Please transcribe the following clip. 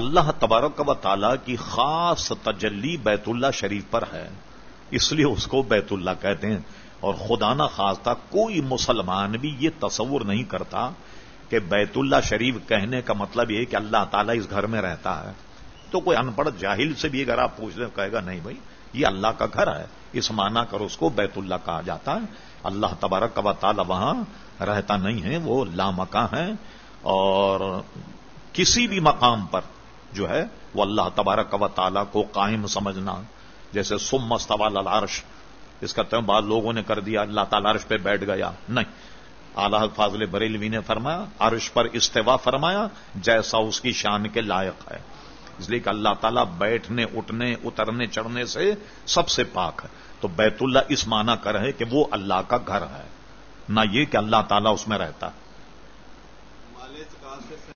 اللہ تبارک و تعالی کی خاص تجلی بیت اللہ شریف پر ہے۔ اس لیے اس کو بیت اللہ کہتے ہیں۔ اور خدا نہ خاصتا کوئی مسلمان بھی یہ تصور نہیں کرتا کہ بیت اللہ شریف کہنے کا مطلب یہ کہ اللہ تعالیٰ اس گھر میں رہتا ہے۔ تو کوئی ان پڑھ جاہل سے بھی اگر آپ پوچھ لیں کہے گا نہیں بھائی، یہ اللہ کا گھر ہے۔ اس معنی کر اس کو بیت اللہ کہا جاتا ہے۔ اللہ تبارک و تعالی وہاں رہتا نہیں ہے، وہ لامکاں ہیں۔ اور کسی بھی مقام پر جو ہے وہ اللہ تبارک و تعالی کو قائم سمجھنا جیسے سم مستوال العرش۔ اس کا تم بعض لوگوں نے کر دیا، اللہ تعالی عرش پہ بیٹھ گیا۔ نہیں۔ اعلی فاضل بریلوی نے فرمایا، عرش پر استوا فرمایا، جیسا اس کی شان کے لائق ہے۔ اس لیے کہ اللہ تعالیٰ بیٹھنے، اٹھنے، اترنے، چڑھنے سے سب سے پاک ہے۔ تو بیت اللہ اس معنی کر ہے کہ وہ اللہ کا گھر ہے۔ نہ یہ کہ اللہ تعالیٰ اس میں رہتا۔